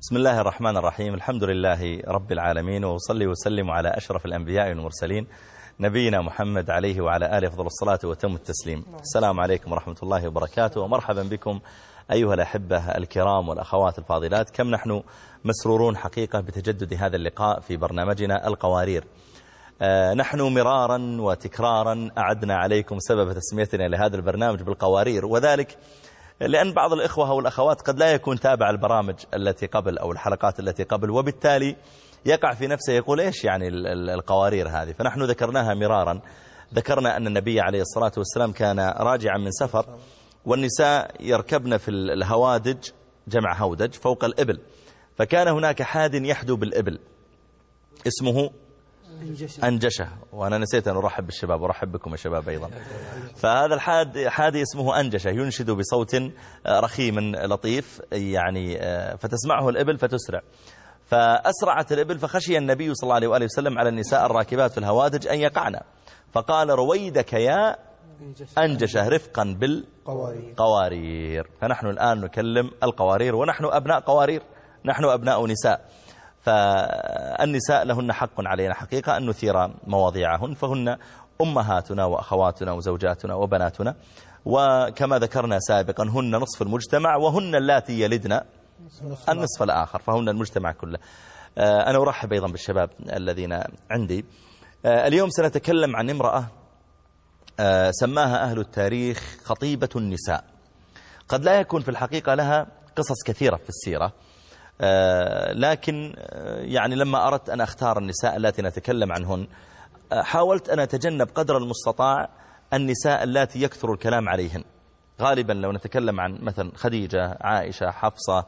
بسم الله الرحمن الرحيم. الحمد لله رب العالمين وصلي وسلم على أشرف الأنبياء والمرسلين نبينا محمد عليه وعلى آله أفضل الصلاة وتم التسليم. السلام عليكم ورحمة الله وبركاته ومرحبا بكم أيها الأحبة الكرام والأخوات الفاضلات. كم نحن مسرورون حقيقة بتجدد هذا اللقاء في برنامجنا القوارير. آه، نحن مرارا وتكرارا أعدنا عليكم سبب تسميتنا لهذا البرنامج بالقوارير وذلك لأن بعض الإخوة والأخوات قد لا يكون تابع البرامج التي قبل أو الحلقات التي قبل وبالتالي يقع في نفسه يقول إيش يعني القوارير هذه؟ فنحن ذكرناها مرارا. ذكرنا أن النبي عليه الصلاة والسلام كان راجعا من سفر والنساء يركبن في الهوادج جمع هودج فوق الإبل فكان هناك حاد يحدو بالإبل اسمه أنجشة, وأنا نسيت أن أرحب بالشباب وأرحب بكم يا شباب أيضا. فهذا الحاد حادي اسمه أنجشة. ينشد بصوت رخيم لطيف يعني فتسمعه الإبل فتسرع. فأسرعت الإبل فخشي النبي صلى الله عليه وآله وسلم على النساء الراكبات في الهوادج أن يقعن. فقال رويدك يا أنجشة. رفقا بالقوارير. فنحن الآن نكلم القوارير ونحن أبناء قوارير. نحن أبناء نساء. فالنساء لهن حق علينا حقيقة أن نثير مواضيعهن فهن أمهاتنا وأخواتنا وزوجاتنا وبناتنا. وكما ذكرنا سابقا هن نصف المجتمع وهن اللاتي يلدن النصف الآخر فهن المجتمع كله. أنا أرحب أيضا بالشباب الذين عندي. اليوم سنتكلم عن امرأة سماها أهل التاريخ خطيبة النساء. قد لا يكون في الحقيقة لها قصص كثيرة في السيرة. آه، لكن آه، يعني لما أردت أن أختار النساء التي نتكلم عنهن آه، حاولت أن أتجنب قدر المستطاع النساء التي يكثر الكلام عليهن. غالبا لو نتكلم عن مثلا خديجة عائشة حفصة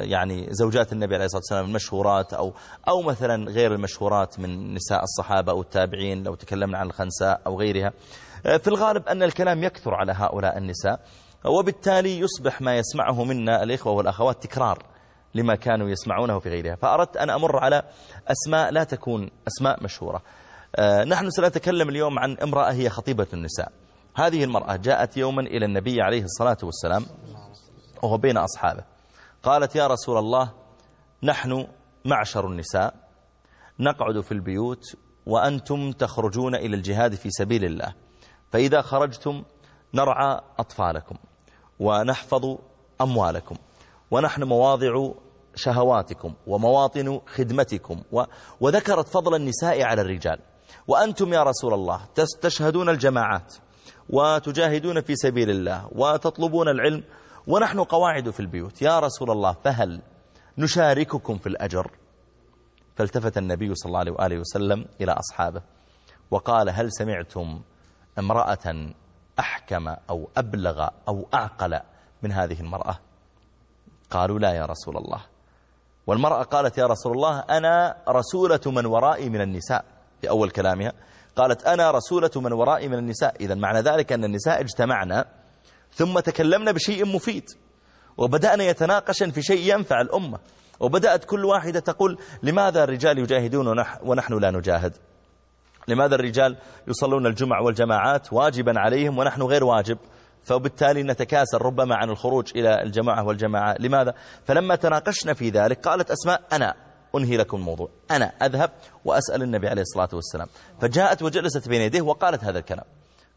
يعني زوجات النبي عليه الصلاة والسلام المشهورات أو, أو مثلا غير المشهورات من نساء الصحابة أو التابعين لو تكلمنا عن الخنساء أو غيرها. في الغالب أن الكلام يكثر على هؤلاء النساء وبالتالي يصبح ما يسمعه منا الإخوة والأخوات تكرار. لما كانوا يسمعونه في غيرها. فأردت أن أمر على أسماء لا تكون أسماء مشهورة. آه، نحن سنتكلم اليوم عن امرأة هي خطيبة النساء. هذه المرأة جاءت يوما إلى النبي عليه الصلاة والسلام وهو بين أصحابه. قالت يا رسول الله نحن معشر النساء نقعد في البيوت وأنتم تخرجون إلى الجهاد في سبيل الله. فإذا خرجتم نرعى أطفالكم ونحفظ أموالكم. ونحن مواضع شهواتكم ومواطن خدمتكم و وذكرت فضل النساء على الرجال. وأنتم يا رسول الله تشهدون الجماعات وتجاهدون في سبيل الله وتطلبون العلم ونحن قواعد في البيوت. يا رسول الله فهل نشارككم في الأجر؟ فالتفت النبي صلى الله عليه وسلم إلى أصحابه وقال هل سمعتم امرأة أحكم أو أبلغ أو أعقل من هذه المرأة؟ قالوا لا يا رسول الله. والمرأة قالت يا رسول الله أنا رسولة من ورائي من النساء. في أول كلامها قالت أنا رسولة من ورائي من النساء. إذا معنى ذلك أن النساء اجتمعنا ثم تكلمنا بشيء مفيد. وبدأنا يتناقشا في شيء ينفع الأمة. وبدأت كل واحدة تقول لماذا الرجال يجاهدون ونحن لا نجاهد؟ لماذا الرجال يصلون الجمع والجماعات واجبا عليهم ونحن غير واجب؟ فبالتالي نتكاسل ربما عن الخروج إلى الجماعة والجماعة. لماذا؟ فلما تناقشنا في ذلك قالت أسماء أنا أنهي لكم الموضوع. أنا أذهب وأسأل النبي عليه الصلاة والسلام. فجاءت وجلست بين يديه وقالت هذا الكلام.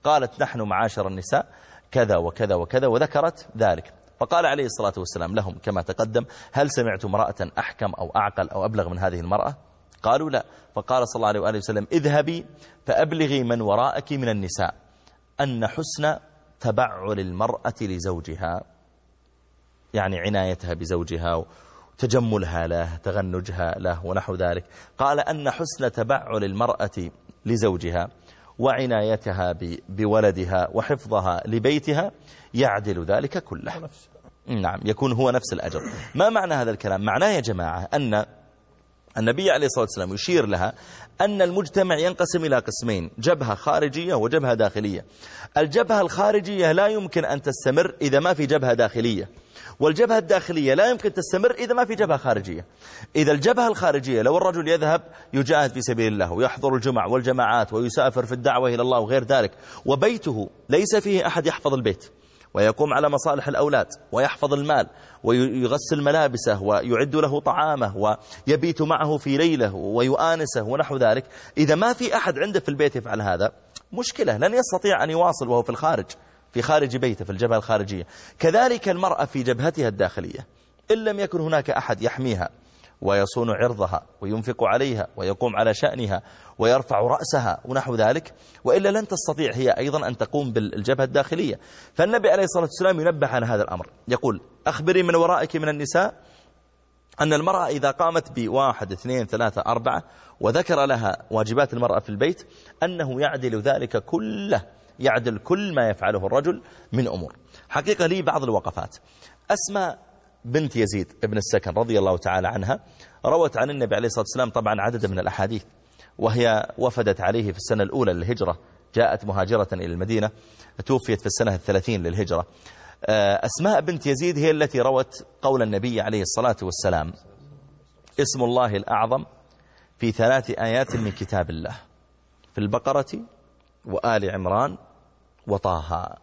قالت نحن معاشر النساء كذا وكذا وكذا وذكرت ذلك. فقال عليه الصلاة والسلام لهم كما تقدم هل سمعت امرأة أحكم أو أعقل أو أبلغ من هذه المرأة؟ قالوا لا. فقال صلى الله عليه وآله وسلم اذهبي فأبلغي من وراءك من النساء أن حسن تبعل المرأة لزوجها يعني عنايتها بزوجها تجملها له تغنجها له ونحو ذلك. قال أن حسن تبعل المرأة لزوجها وعنايتها بولدها وحفظها لبيتها يعدل ذلك كله. نعم يكون هو نفس الأجر. ما معنى هذا الكلام؟ معناه يا جماعة أن النبي عليه الصلاة والسلام يشير لها أن المجتمع ينقسم إلى قسمين جبهة خارجية وجبهة داخلية. الجبهة الخارجية لا يمكن أن تستمر إذا ما في جبهة داخلية والجبهة الداخلية لا يمكن تستمر إذا ما في جبهة خارجية. إذا الجبهة الخارجية لو الرجل يذهب يجاهد في سبيل الله ويحضر الجمع والجماعات ويسافر في الدعوة إلى الله وغير ذلك وبيته ليس فيه أحد يحفظ البيت. ويقوم على مصالح الأولاد ويحفظ المال ويغسل ملابسه ويعد له طعامه ويبيت معه في ليله ويؤانسه ونحو ذلك. إذا ما في أحد عنده في البيت يفعل هذا مشكلة لن يستطيع أن يواصل وهو في الخارج في خارج بيته في الجبهة الخارجية. كذلك المرأة في جبهتها الداخلية إن لم يكن هناك أحد يحميها. ويصون عرضها وينفق عليها ويقوم على شأنها ويرفع رأسها ونحو ذلك. وإلا لن تستطيع هي أيضا أن تقوم بالجبهة الداخلية. فالنبي عليه الصلاة والسلام ينبه على هذا الأمر. يقول أخبري من ورائك من النساء أن المرأة إذا قامت بواحد اثنين ثلاثة أربعة وذكر لها واجبات المرأة في البيت أنه يعدل ذلك كله يعدل كل ما يفعله الرجل من أمور. حقيقة لي بعض الوقفات. أسماء بنت يزيد ابن السكن رضي الله تعالى عنها روت عن النبي عليه الصلاة والسلام طبعا عدد من الأحاديث وهي وفدت عليه في السنة الأولى للهجرة جاءت مهاجرة إلى المدينة توفيت في السنة الثلاثين للهجرة. آه، أسماء بنت يزيد هي التي روت قول النبي عليه الصلاة والسلام اسم الله الأعظم في ثلاث آيات من كتاب الله في البقرة وآل عمران وطه.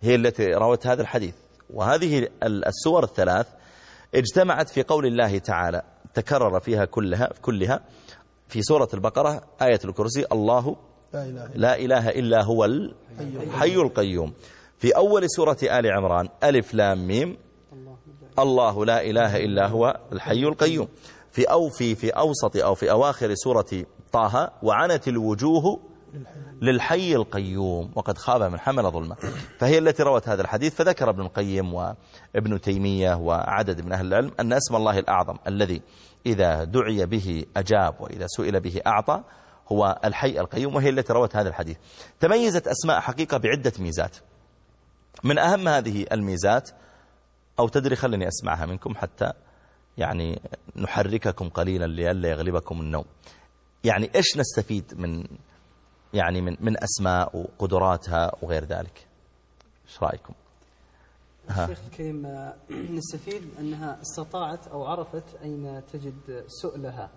هي التي روت هذا الحديث. وهذه السور الثلاث اجتمعت في قول الله تعالى تكرر فيها كلها كلها في سورة البقرة آية الكرسي الله لا إله إلا هو الحي القيوم. في أول سورة آل عمران ألف لام ميم الله لا إله إلا هو الحي القيوم. في أو في في أوسط أو في أواخر سورة طه وعنت الوجوه للحي القيوم وقد خاب من حمل ظلمة. فهي التي روت هذا الحديث فذكر ابن القيم وابن تيمية وعدد من أهل العلم أن اسم الله الأعظم الذي إذا دعي به أجاب وإذا سئل به أعطى هو الحي القيوم وهي التي روت هذا الحديث. تميزت أسماء حقيقة بعدة ميزات. من أهم هذه الميزات أو تدري خلني أسمعها منكم حتى يعني نحرككم قليلا لئلا يغلبكم النوم. يعني إيش نستفيد من يعني من من أسماء وقدراتها وغير ذلك. إيش رأيكم؟ الشيخ الكريم نستفيد أنها استطاعت أو عرفت أين تجد سؤلها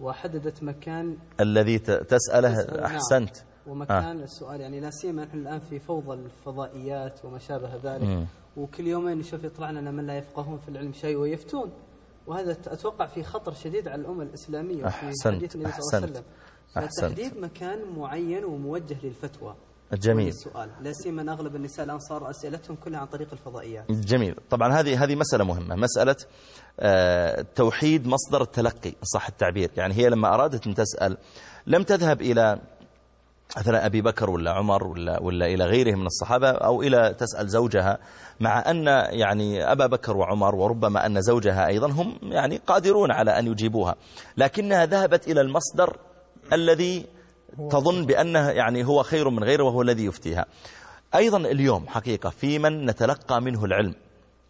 وحددت مكان الذي تسأله نعم. أحسنت. ومكان آه. السؤال. يعني لا سيما نحن الآن في فوضى الفضائيات وما شابه ذلك. وكل يومين نشوف يطلع لنا من لا يفقهون في العلم شيء ويفتون. وهذا أتوقع في خطر شديد على الأمة الإسلامية أحسنت في حديث النبي صلى الله عليه وسلم تحديد مكان معين وموجه للفتوى. جميل. السؤال لا سيما أغلب النساء الآن صار أسئلتهم كلها عن طريق الفضائيات. جميل. طبعا هذه هذه مسألة مهمة. مسألة آه، توحيد مصدر التلقي صح التعبير. يعني هي لما أرادت أن تسأل لم تذهب إلى مثلا أبي بكر ولا عمر ولا, ولا إلى غيرهم من الصحابة أو إلى تسأل زوجها مع أن يعني أبا بكر وعمر وربما أن زوجها أيضا هم يعني قادرون على أن يجيبوها. لكنها ذهبت إلى المصدر الذي تظن بأنه يعني هو خير من غيره وهو الذي يفتيها. أيضا اليوم حقيقة في من نتلقى منه العلم.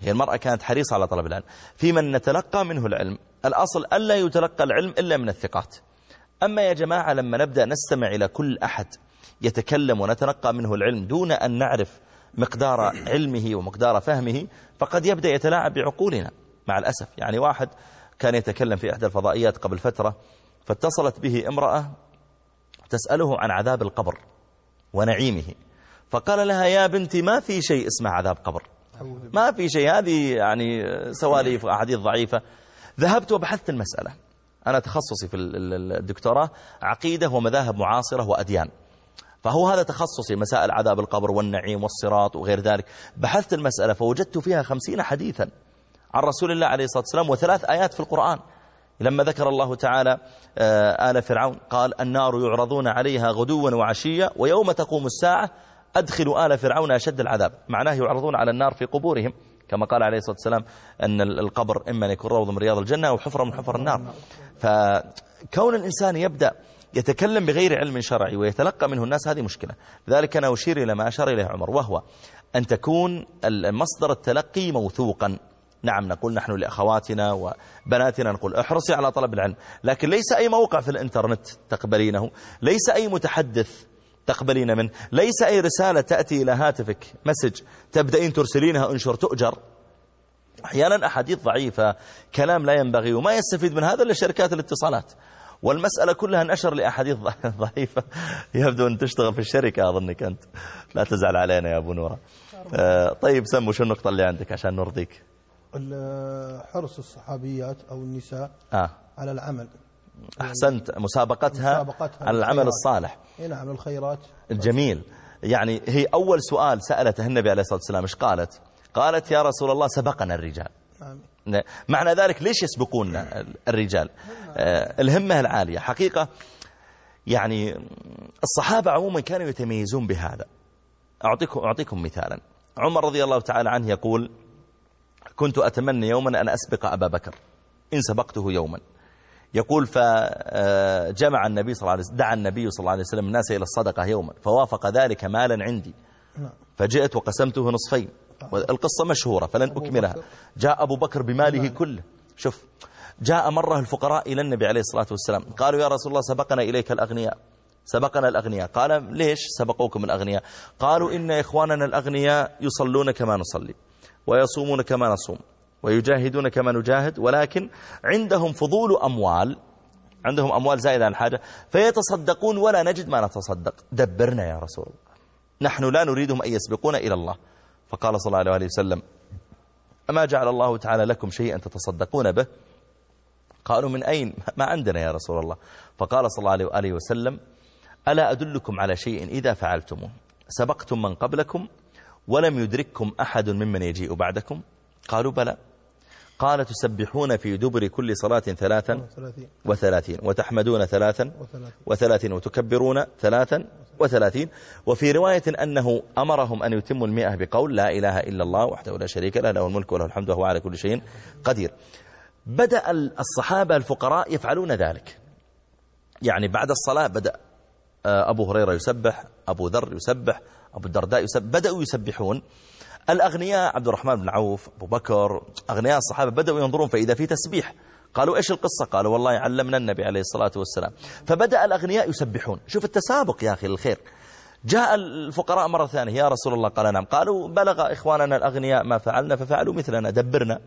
هي المرأة كانت حريصة على طلب العلم. في من نتلقى منه العلم. الأصل ألا يتلقى العلم إلا من الثقات. أما يا جماعة لما نبدأ نستمع إلى كل أحد يتكلم ونتلقى منه العلم دون أن نعرف مقدار علمه ومقدار فهمه فقد يبدأ يتلاعب بعقولنا. مع الأسف يعني واحد كان يتكلم في إحدى الفضائيات قبل فترة فاتصلت به امرأة تسأله عن عذاب القبر ونعيمه. فقال لها يا بنتي ما في شيء اسمه عذاب قبر. ما في شيء هذه يعني سواليف أحاديث ضعيفة. ذهبت وبحثت المسألة. أنا تخصصي في الدكتوراه عقيدة ومذاهب معاصرة وأديان. فهو هذا تخصصي مسائل عذاب القبر والنعيم والصراط وغير ذلك. بحثت المسألة فوجدت فيها خمسين حديثا عن رسول الله عليه الصلاة والسلام وثلاث آيات في القرآن. لما ذكر الله تعالى آه، آل فرعون قال النار يعرضون عليها غدوا وعشيا ويوم تقوم الساعة أدخلوا آل فرعون أشد العذاب. معناه يعرضون على النار في قبورهم. كما قال عليه الصلاة والسلام أن القبر إما أن يكون روض من رياض الجنة أو حفرة من حفر النار. فكون الإنسان يبدأ يتكلم بغير علم شرعي ويتلقى منه الناس هذه مشكلة. لذلك أنا أشير إلى ما أشار إليه عمر وهو أن تكون مصدر التلقي موثوقا. نعم نقول نحن لأخواتنا وبناتنا نقول احرصي على طلب العلم. لكن ليس أي موقع في الإنترنت تقبلينه ليس أي متحدث تقبلين منه ليس أي رسالة تأتي إلى هاتفك مسج تبدأين ترسلينها انشر تؤجر. أحيانا أحاديث ضعيفة كلام لا ينبغي وما يستفيد من هذا إلا شركات الاتصالات. والمسألة كلها نشر لأحاديث ضعيفة. يبدو أن تشتغل في الشركة أظنك أنت. لا تزعل علينا يا أبو نورة. آه، طيب سمو شو النقطة اللي عندك عشان نرضيك؟ حرص الصحابيات أو النساء آه. على العمل. أحسنت مسابقتها مسابقتها على العمل. الصالح. نعم الخيرات. جميل يعني هي أول سؤال سألته النبي عليه الصلاة والسلام إيش قالت؟ قالت يا رسول الله سبقنا الرجال. نعم معنى ذلك ليش يسبقون الرجال؟ آه، الهمة العالية. حقيقة يعني الصحابة عموما كانوا يتميزون بهذا. أعطيكم, أعطيكم مثالا. عمر رضي الله تعالى عنه يقول كنت أتمنى يوما أن أسبق أبا بكر إن سبقته يوما. يقول فجمع النبي صلى الله عليه وسلم دعا النبي صلى الله عليه وسلم الناس إلى الصدقة يوما فوافق ذلك مالا عندي. نعم. فجئت وقسمته نصفين. القصة مشهورة فلن أكملها. جاء أبو بكر بماله كله. شوف جاء مرة الفقراء إلى النبي عليه الصلاة والسلام. قالوا يا رسول الله سبقنا إليك الأغنياء. سبقنا الأغنياء. قال ليش سبقوكم الأغنياء؟ قالوا إن إخواننا الأغنياء يصلون كما نصلي. ويصومون كما نصوم ويجاهدون كما نجاهد ولكن عندهم فضول أموال عندهم أموال زائدة عن الحاجة فيتصدقون ولا نجد ما نتصدق. دبرنا يا رسول الله. نحن لا نريدهم أن يسبقون إلى الله. فقال صلى الله عليه وسلم أما جعل الله تعالى لكم شيئا تتصدقون به؟ قالوا من أين؟ ما عندنا يا رسول الله. فقال صلى الله عليه وسلم ألا أدلكم على شيء إذا فعلتموه؟ سبقتم من قبلكم ولم يدرككم أحد ممن يجيء بعدكم؟ قالوا بلى. قال تسبحون في دبر كل صلاة ثلاثا ثلاثين. وثلاثين وتحمدون ثلاثا وثلاثين. وثلاثين وتكبرون ثلاثا وثلاثين. وفي رواية أنه أمرهم أن يتموا المئة بقول لا إله إلا الله وحده لا شريك له له الملك وله الحمد وهو على كل شيء قدير. بدأ الصحابة الفقراء يفعلون ذلك. يعني بعد الصلاة بدأ آه، أبو هريرة يسبح أبو ذر يسبح أبو الدرداء يسبح بدأوا يسبحون. الأغنياء عبد الرحمن بن عوف أبو بكر أغنياء الصحابة بدأوا ينظرون فإذا في تسبيح قالوا إيش القصة؟ قالوا والله علمنا النبي عليه الصلاة والسلام. فبدأ الأغنياء يسبحون. شوف التسابق يا أخي للخير جاء الفقراء مرة ثانية يا رسول الله قال نعم. قالوا بلغ إخواننا الأغنياء ما فعلنا ففعلوا مثلنا دبرنا.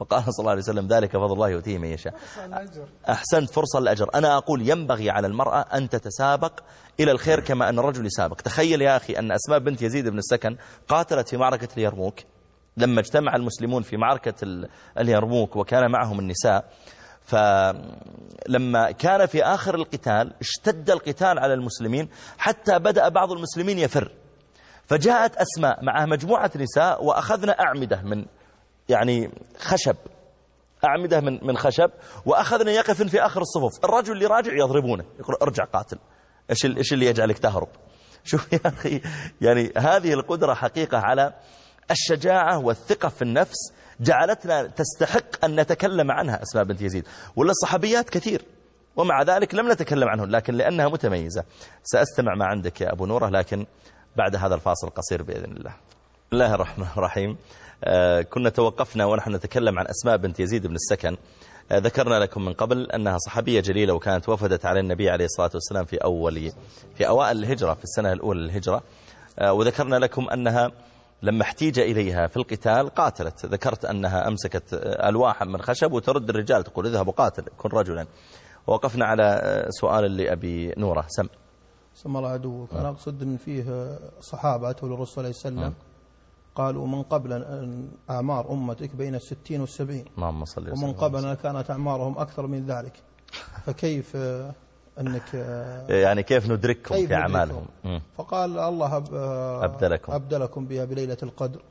فقال صلى الله عليه وسلم ذلك فضل الله يؤتيه من يشاء. أحسنت فرصة للأجر. أنا أقول ينبغي على المرأة أن تتسابق إلى الخير كما أن الرجل يسابق. تخيل يا أخي أن أسماء بنت يزيد بن السكن قاتلت في معركة اليرموك. لما اجتمع المسلمون في معركة ال- اليرموك وكان معهم النساء فلما كان في آخر القتال اشتد القتال على المسلمين حتى بدأ بعض المسلمين يفر. فجاءت أسماء معها مجموعة نساء وأخذنا أعمدة من يعني خشب أعمدة من من خشب وأخذنا يقف في آخر الصفوف. الرجل اللي راجع يضربونه يقول ارجع قاتل إيش إيش اللي يجعلك تهرب؟ شوف يا أخي يعني هذه القدرة حقيقة على الشجاعة والثقة في النفس جعلتنا تستحق أن نتكلم عنها أسماء بنت يزيد. ولا الصحابيات كثير ومع ذلك لم نتكلم عنهن لكن لأنها متميزة. سأستمع ما عندك يا أبو نورة لكن بعد هذا الفاصل القصير بإذن الله. الله الرحمن الرحيم. كنا توقفنا ونحن نتكلم عن أسماء بنت يزيد بن السكن. آه، ذكرنا لكم من قبل أنها صحابية جليلة وكانت وفدت على النبي عليه الصلاة والسلام في أول في أوائل الهجرة في السنة الأولى للهجرة. آه، وذكرنا لكم أنها لما احتيج إليها في القتال قاتلت. ذكرت أنها أمسكت آه، ألواحا من خشب وترد الرجال تقول اذهب وقاتل كن رجلا. ووقفنا على آه، سؤال لأبي نورة. سم. سمى الله عدوك. أنا أقصد أن فيه صحابة أتوا للرسول صلى الله عليه وسلم قالوا من قبل أعمار أمتك بين الستين والسبعين. اللهم صل وسلم. ومن قبلنا كانت أعمارهم أكثر من ذلك. فكيف آه، أنك آه، يعني كيف ندرككم كيف في أعمالهم. فقال الله أب- آه، أبدلكم. أبدلكم بها بليلة القدر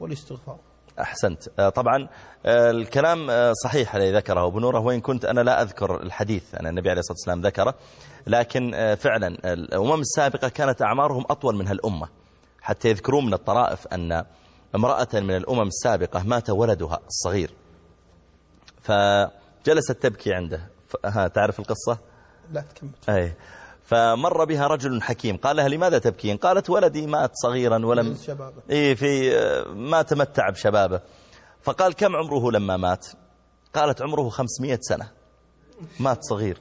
والاستغفار. أحسنت. طبعا الكلام صحيح الذي ذكره أبو نورة وإن كنت أنا لا أذكر الحديث أن النبي عليه الصلاة والسلام ذكره لكن فعلا الأمم السابقة كانت أعمارهم أطول من هالأمة حتى يذكرون من الطرائف أن امرأة من الأمم السابقة مات ولدها الصغير. فجلست تبكي عنده. ها تعرف القصة؟ لا تكمل. أي. فمر بها رجل حكيم. قال لها لماذا تبكين؟ قالت ولدي مات صغيرا ولم إيه في ما تمتع بشبابه. فقال كم عمره لما مات؟ قالت عمره خمسمائة سنة. مات صغير.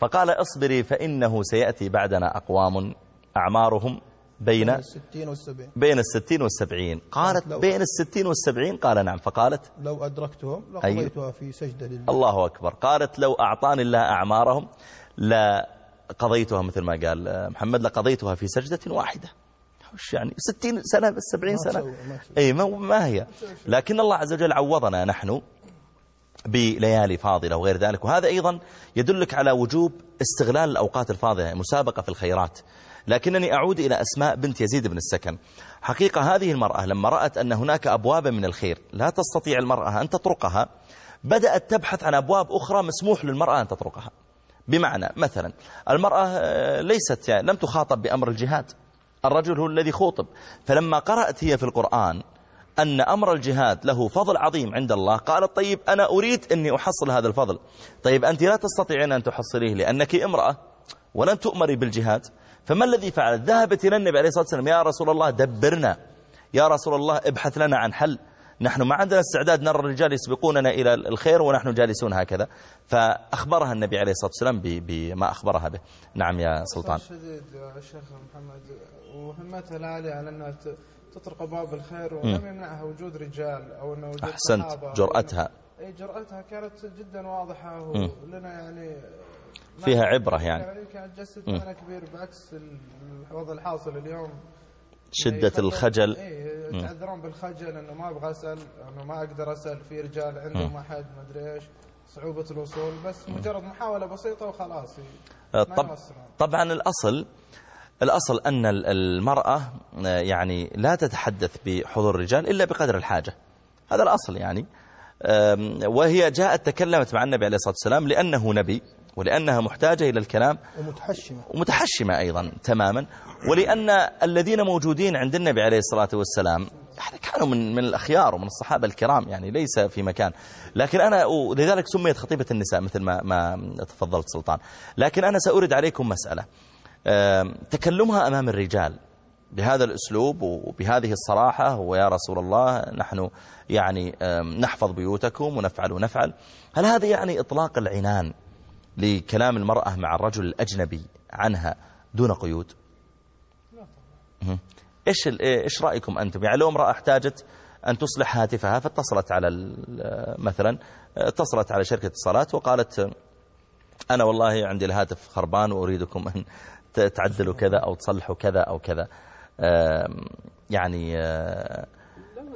فقال اصبري فإنه سيأتي بعدنا أقوام. أعمارهم بين الستين والسبعين بين الستين والسبعين. قالت بين الستين والسبعين؟ قال نعم. فقالت لو أدركتهم أيوه. لقضيتها في سجدة لله. الله أكبر. قالت لو أعطاني الله أعمارهم لا قضيتها مثل ما قال محمد لقضيتها في سجدة واحدة. وش يعني؟ ستين سنة بس سبعين ما سنة. ما تسوي. أي ما, ما هي. لكن الله عز وجل عوضنا نحن بليالي فاضلة وغير ذلك. وهذا أيضا يدلك على وجوب استغلال الأوقات الفاضلة مسابقة في الخيرات. لكنني أعود إلى أسماء بنت يزيد بن السكن. حقيقة هذه المرأة لما رأت أن هناك أبوابا من الخير لا تستطيع المرأة أن تطرقها بدأت تبحث عن أبواب أخرى مسموح للمرأة أن تطرقها. بمعنى مثلا المرأة آه، ليست يعني لم تخاطب بأمر الجهاد. الرجل هو الذي خوطب. فلما قرأت هي في القرآن أن أمر الجهاد له فضل عظيم عند الله قالت طيب أنا أريد أني أحصل هذا الفضل. طيب أنت لا تستطيعين أن تحصليه لأنك امرأة ولن تؤمري بالجهاد. فما الذي فعلت ذهبت إلى النبي عليه الصلاة والسلام. يا رسول الله دبرنا. يا رسول الله ابحث لنا عن حل. نحن ما عندنا استعداد نرى الرجال يسبقوننا إلى الخير ونحن جالسون هكذا. فأخبرها النبي عليه الصلاة والسلام بما أخبرها به. نعم يا سلطان. شديد يا شيخ محمد وهمتها العالية على أنها تطرق أبواب الخير ولم يمنعها وجود رجال أو أنه وجود أحسنت. جرأتها. أي جرأتها كانت جدا واضحة ولنا يعني فيها عبرة يعني. معنى كبير بعكس ال- الوضع الحاصل اليوم. شدة يفضل- الخجل. اي يتعذرون بالخجل إنه ما أبغى أسأل إنه ما أقدر أسأل في رجال عندهم أحد ما أدري إيش صعوبة الوصول بس مجرد محاولة بسيطة وخلاص. ما طب. طبعا الأصل الأصل أن ال- المرأة آه، يعني لا تتحدث بحضور الرجال إلا بقدر الحاجة. هذا الأصل يعني. وهي جاءت تكلمت مع النبي عليه الصلاة والسلام لأنه نبي. ولأنها محتاجة إلى الكلام. ومتحشمة. ومتحشمة أيضا تماما. ولأن الذين موجودين عند النبي عليه الصلاة والسلام يعني كانوا من من الأخيار ومن الصحابة الكرام يعني ليس في مكان. لكن أنا ولذلك سميت خطيبة النساء مثل ما ما تفضلت سلطان. لكن أنا سأرد عليكم مسألة. تكلمها أمام الرجال. بهذا الأسلوب وبهذه الصراحة ويا رسول الله نحن يعني نحفظ بيوتكم ونفعل ونفعل. هل هذا يعني إطلاق العنان؟ لكلام المرأة مع الرجل الأجنبي عنها دون قيود. إيش إيش رأيكم أنتم؟ يعني لو امرأة احتاجت أن تصلح هاتفها فاتصلت على مثلا اتصلت على شركة اتصالات وقالت أنا والله عندي الهاتف خربان وأريدكم أن تعدلوا كذا أو تصلحوا كذا أو كذا. يعني آه،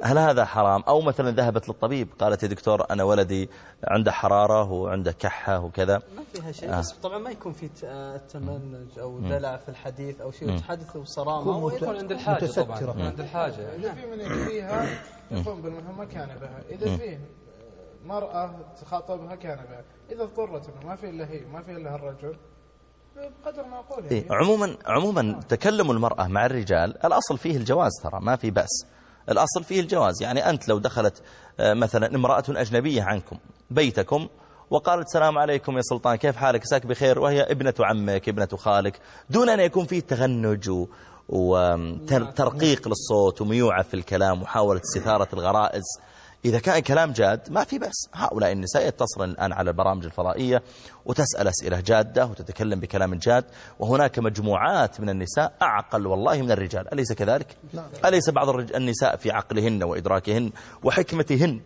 هل هذا حرام؟ أو مثلا ذهبت للطبيب قالت يا دكتور أنا ولدي عنده حرارة وعنده كحة وكذا. ما فيها شيء آه. بس طبعا ما يكون في آه، تمنج أو دلع في الحديث أو شيء. تحدث بصرامه يكون و- مت- يكون عند الحاجة طبعا عند الحاجة. إذا في من يكفيها يقوم بالمهمة كان بها. إذا في مرأة تخاطبها كان بها. إذا اضطرت إنه ما في إلا هي ما في إلا الرجل بقدر معقول إيه يعني. عموما عموما تكلم المرأة مع الرجال الأصل فيه الجواز ترى ما في بأس. الأصل فيه الجواز. يعني أنت لو دخلت آه، مثلا امرأة أجنبية عنكم بيتكم وقالت السلام عليكم يا سلطان كيف حالك؟ ساك؟ بخير. وهي ابنة عمك ابنة خالك. دون أن يكون فيه تغنج وترقيق للصوت وميوعة في الكلام وحاولة استثارة الغرائز. إذا كان كلام جاد ما في بأس. هؤلاء النساء يتصلن الآن على البرامج الفضائية وتسأل أسئلة جادة وتتكلم بكلام جاد وهناك مجموعات من النساء أعقل والله من الرجال. أليس كذلك؟ أليس بعض النساء في عقلهن وإدراكهن وحكمتهن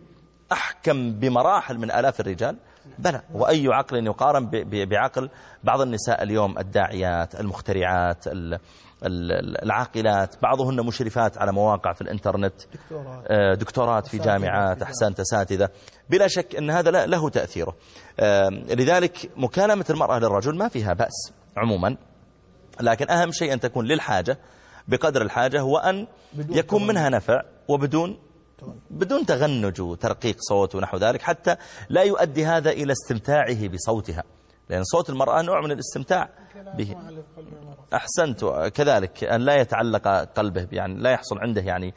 أحكم بمراحل من آلاف الرجال؟ بلى. وأي عقل يقارن بعقل؟ بعض النساء اليوم الداعيات المخترعات ال- ال- العاقلات. بعضهن مشرفات على مواقع في الإنترنت. دكتورات. آه، دكتورات في جامعات أحسنت أساتذة بلا شك أن هذا له تأثيره. آه، لذلك مكالمة المرأة للرجل ما فيها بأس عموما. لكن أهم شيء أن تكون للحاجة بقدر الحاجة وأن يكون. منها نفع وبدون بدون تغنج وترقيق صوت ونحو ذلك حتى لا يؤدي هذا إلى استمتاعه بصوتها. لأن صوت المرأة نوع من الاستمتاع به. أحسنت كذلك أن لا يتعلق قلبه يعني لا يحصل عنده يعني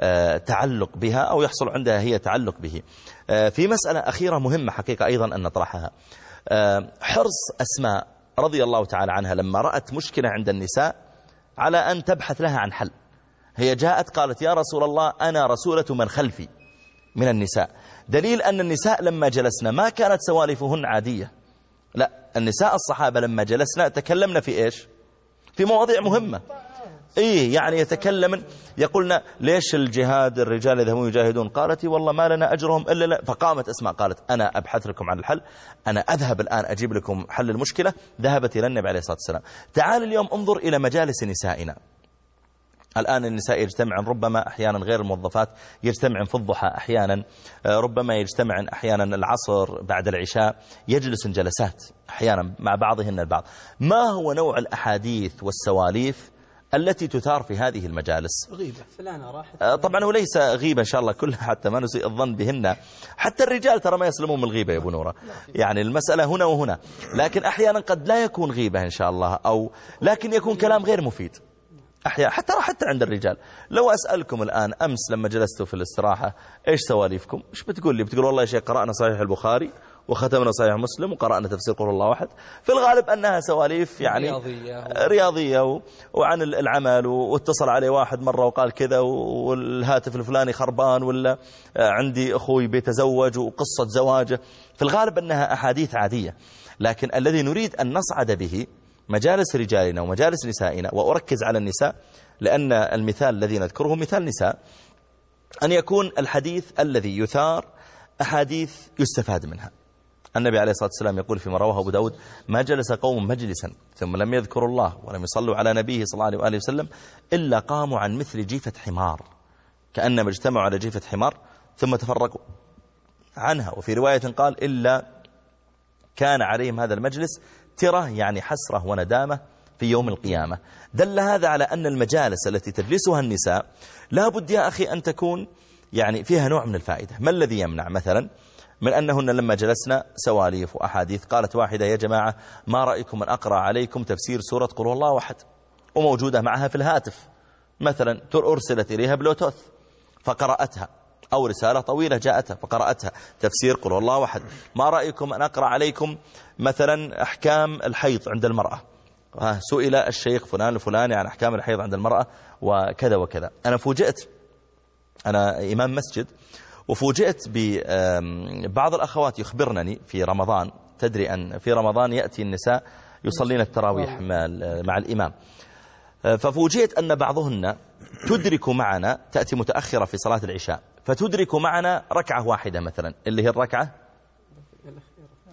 آه، تعلق بها أو يحصل عندها هي تعلق به. آه، في مسألة أخيرة مهمة حقيقة أيضا أن نطرحها. آه، حرص أسماء رضي الله تعالى عنها لما رأت مشكلة عند النساء على أن تبحث لها عن حل. هي جاءت قالت يا رسول الله أنا رسولة من خلفي من النساء. دليل أن النساء لما جلسنا ما كانت سوالفهن عادية. النساء الصحابة لما جلسنا تكلمنا في إيش؟ في مواضيع مهمة. إيه يعني يتكلم يقولنا ليش الجهاد الرجال يذهبون يجاهدون؟ قالت والله ما لنا أجرهم إلا لا. فقامت أسماء قالت أنا أبحث لكم عن الحل. أنا أذهب الآن أجيب لكم حل المشكلة. ذهبت إلى النبي عليه الصلاة والسلام. تعال اليوم انظر إلى مجالس نسائنا. الآن النساء يجتمعن ربما أحيانا غير الموظفات يجتمعن في الضحى أحيانا آه، ربما يجتمعن أحيانا العصر بعد العشاء يجلسن جلسات أحيانا مع بعضهن البعض. ما هو نوع الأحاديث والسواليف التي تثار في هذه المجالس؟ غيبة فلانة راحت. آه، طبعا هو ليس غيبة إن شاء الله كلها حتى ما نسيء الظن بهن. حتى الرجال ترى ما يسلمون من الغيبة يا أبو نورة. يعني المسألة هنا وهنا. لكن أحيانا قد لا يكون غيبة إن شاء الله أو لكن يكون كلام غير مفيد. أحيانا حتى حتى عند الرجال. لو أسألكم الآن أمس لما جلستوا في الاستراحة إيش سواليفكم؟ إيش بتقول لي؟ بتقول والله يا شيخ قرأنا صحيح البخاري وختمنا صحيح مسلم وقرأنا تفسير قول الله واحد في الغالب أنها سواليف يعني رياضية. رياضية و... وعن العمل واتصل عليه واحد مرة وقال كذا والهاتف الفلاني خربان ولا عندي أخوي بيتزوج وقصة زواجه. في الغالب أنها أحاديث عادية. لكن الذي نريد أن نصعد به مجالس رجالنا ومجالس نسائنا وأركز على النساء لأن المثال الذي نذكره مثال نساء أن يكون الحديث الذي يثار أحاديث يستفاد منها. النبي عليه الصلاة والسلام يقول فيما رواه أبو داود ما جلس قوم مجلسا ثم لم يذكروا الله ولم يصلوا على نبيه صلى الله عليه وسلم إلا قاموا عن مثل جيفة حمار. كأنما اجتمعوا على جيفة حمار ثم تفرقوا عنها. وفي رواية قال إلا كان عليهم هذا المجلس تره يعني حسرة وندامة في يوم القيامة. دل هذا على أن المجالس التي تجلسها النساء لا بد يا أخي أن تكون يعني فيها نوع من الفائدة. ما الذي يمنع؟ مثلا من أنهن لما جلسنا سواليف وأحاديث قالت واحدة يا جماعة ما رأيكم أن أقرأ عليكم تفسير سورة قل الله واحد وموجودة معها في الهاتف. مثلا أرسلت إليها بلوتوث فقرأتها. أو رسالة طويلة جاءتها فقرأتها. تفسير قل الله واحد ما رأيكم أن أقرأ عليكم مثلا أحكام الحيض عند المرأة؟ سئل الشيخ فلان الفلاني عن أحكام الحيض عند المرأة وكذا وكذا. أنا فوجئت أنا إمام مسجد وفوجئت ببعض الأخوات يخبرنني في رمضان. تدري أن في رمضان يأتي النساء يصلين التراويح مع, مع الإمام. ففوجئت أن بعضهن تدرك معنا تأتي متأخرة في صلاة العشاء. فتدرك معنا ركعة واحدة مثلا اللي هي الركعة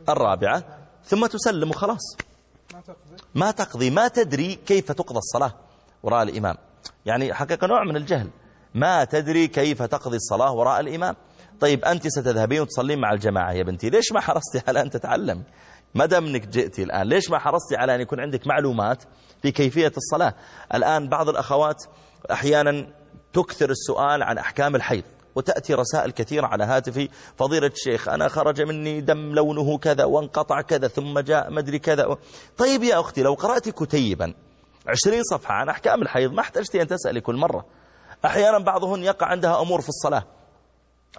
الرابعة ثم تسلم وخلاص. ما تقضي ما تدري كيف تقضى الصلاة وراء الإمام. يعني حقيقة نوع من الجهل. ما تدري كيف تقضي الصلاة وراء الإمام. طيب أنت ستذهبين وتصلين مع الجماعة يا بنتي. ليش ما حرصتي على أن تتعلم؟ ما دام إنك جئتي الآن ليش ما حرصتي على أن يكون عندك معلومات في كيفية الصلاة؟ الآن بعض الأخوات أحيانا تكثر السؤال عن أحكام الحيض. وتأتي رسائل كثيرة على هاتفي. فضيلة الشيخ أنا خرج مني دم لونه كذا وانقطع كذا ثم جاء مدري كذا. طيب يا أختي لو قرأت كتيبا عشرين صفحة عن أحكام الحيض ما احتجتي أن تسألي كل مرة. أحيانا بعضهن يقع عندها أمور في الصلاة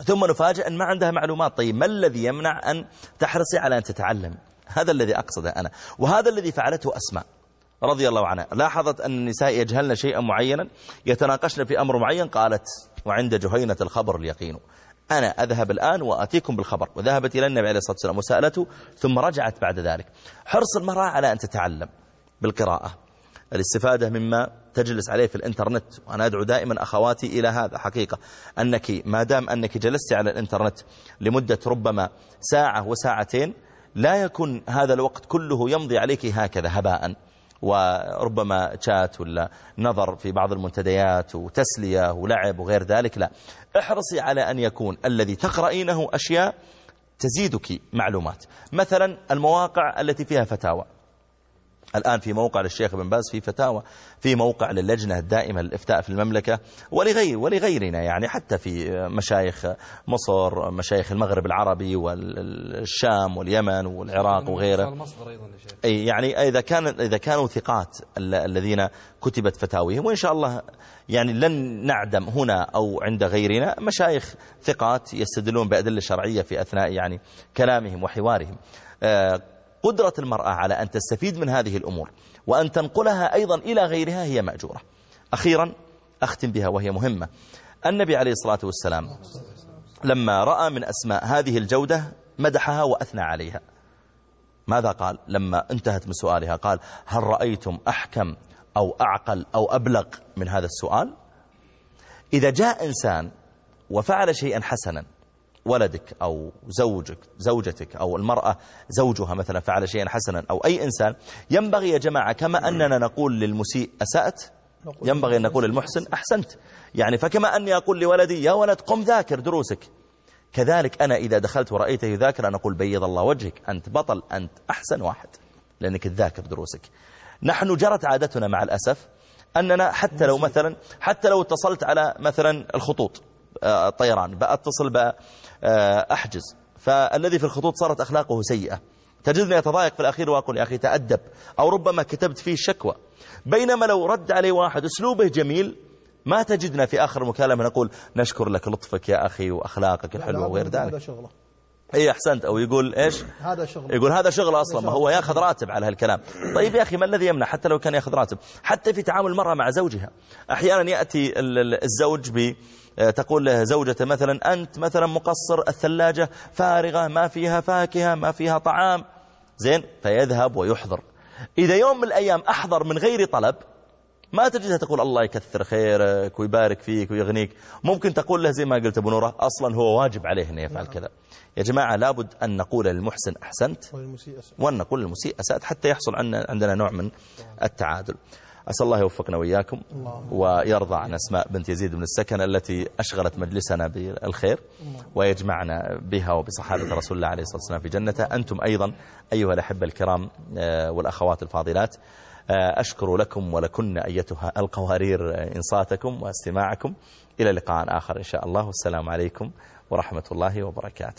ثم نفاجئ أن ما عندها معلومات. طيب ما الذي يمنع أن تحرصي على أن تتعلم؟ هذا الذي أقصده أنا. وهذا الذي فعلته أسماء رضي الله عنها. لاحظت أن النساء يجهلن شيئا معينا يتناقشن في أمر معين قالت وعند جهينة الخبر اليقين. أنا أذهب الآن وأتيكم بالخبر. وذهبت إلى النبي عليه الصلاة والسلام وسألته ثم رجعت بعد ذلك. حرص المرأة على أن تتعلم بالقراءة. الاستفادة مما تجلس عليه في الإنترنت وأنا أدعو دائما أخواتي إلى هذا حقيقة. أنك ما دام أنك جلست على الإنترنت لمدة ربما ساعة وساعتين لا يكون هذا الوقت كله يمضي عليك هكذا هباء. وربما شات ولا نظر في بعض المنتديات وتسلية ولعب وغير ذلك لا. احرصي على أن يكون الذي تقرأينه أشياء تزيدك معلومات. مثلا المواقع التي فيها فتاوى. الآن في موقع للشيخ بن باز في فتاوى في موقع للجنة الدائمة للإفتاء في المملكة ولغير ولغيرنا يعني حتى في مشايخ مصر مشايخ المغرب العربي والشام واليمن والعراق وغيره. أي يعني إذا كان إذا كانوا ثقات ال- الذين كتبت فتاويهم وإن شاء الله يعني لن نعدم هنا أو عند غيرنا مشايخ ثقات يستدلون بأدلة شرعية في أثناء يعني كلامهم وحوارهم. آه، قدرة المرأة على أن تستفيد من هذه الأمور وأن تنقلها أيضا إلى غيرها هي مأجورة. أخيرا أختم بها وهي مهمة. النبي عليه الصلاة والسلام لما رأى من أسماء هذه الجودة مدحها وأثنى عليها. ماذا قال؟ لما انتهت من سؤالها قال هل رأيتم أحكم أو أعقل أو أبلغ من هذا السؤال؟ إذا جاء إنسان وفعل شيئا حسنا ولدك أو زوجك زوجتك أو المرأة زوجها مثلا فعل شيئا حسنا أو أي إنسان ينبغي يا جماعة كما أننا نقول للمسيء أسأت ينبغي أن نقول المحسن أحسنت. يعني فكما أني أقول لولدي يا ولد قم ذاكر دروسك. كذلك أنا إذا دخلت ورأيته يذاكر أنا أقول بيض الله وجهك أنت بطل أنت أحسن واحد لأنك تذاكر دروسك. نحن جرت عادتنا مع الأسف أننا حتى لو مثلا حتى لو اتصلت على مثلا الخطوط آه، الطيران بأتصل بأحجز فالذي في الخطوط صارت أخلاقه سيئة. تجدني أتضايق في الأخير وأقول يا أخي تأدب. أو ربما كتبت فيه شكوى. بينما لو رد عليه واحد أسلوبه جميل ما تجدنا في آخر المكالمة نقول نشكر لك لطفك يا أخي وأخلاقك الحلوة وغير ذلك هذا شغله. اي أحسنت. أو يقول إيش؟ هذا شغله. يقول هذا شغل أصلا. ما هو ياخذ راتب على هالكلام. طيب يا أخي ما الذي يمنع حتى لو كان ياخذ راتب؟ حتى في تعامل المراه مع زوجها. أحيانا يأتي الزوج ب تقول له زوجته مثلا أنت مثلا مقصر الثلاجة فارغة ما فيها فاكهة ما فيها طعام. زين؟ فيذهب ويحضر. إذا يوم من الأيام أحضر من غير طلب ما تجدها تقول الله يكثر خيرك ويبارك فيك ويغنيك. ممكن تقول له زي ما قلت أبو نورة أصلا هو واجب عليه أن يفعل كذا. يا جماعة لابد أن نقول للمحسن أحسنت وأن نقول للمسيء أسأت حتى يحصل عندنا نوع من التعادل. أسأل الله يوفقنا وإياكم ويرضى عن أسماء بنت يزيد بن السكن التي أشغلت مجلسنا بالخير ويجمعنا بها وبصحابة رسول الله عليه الصلاة والسلام في جنته. أنتم أيضا أيها الأحبة الكرام آه، والأخوات الفاضلات آه، أشكر لكم ولكن أيتها القوارير آه، إنصاتكم واستماعكم. إلى لقاء آخر إن شاء الله. والسلام عليكم ورحمة الله وبركاته.